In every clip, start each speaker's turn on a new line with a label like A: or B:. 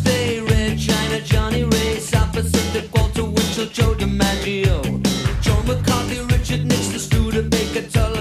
A: Red China, Johnnie Ray, Walter Winchell, Joe DiMaggio, Joe McCarthy, Richard Nixon, Studebaker, Tully.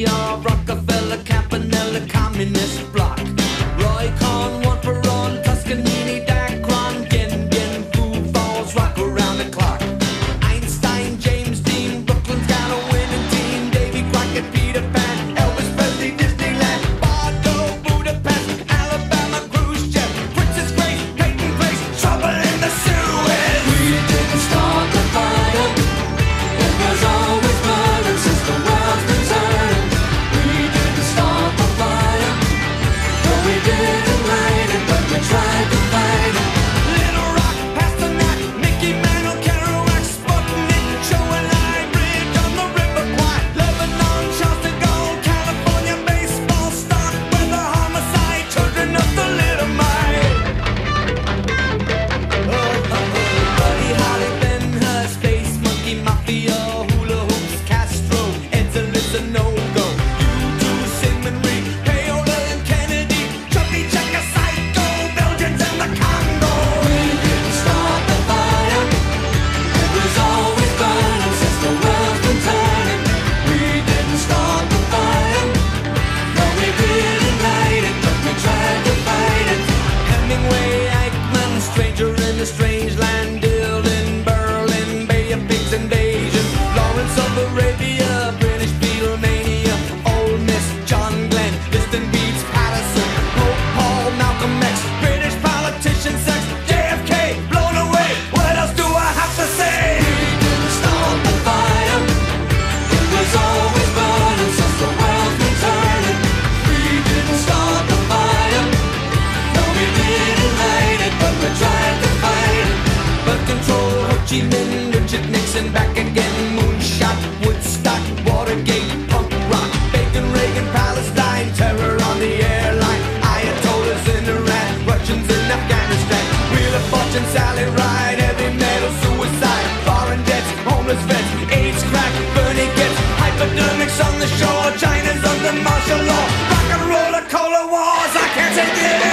A: we are rock Rock and roll and cola wars, I can't take it.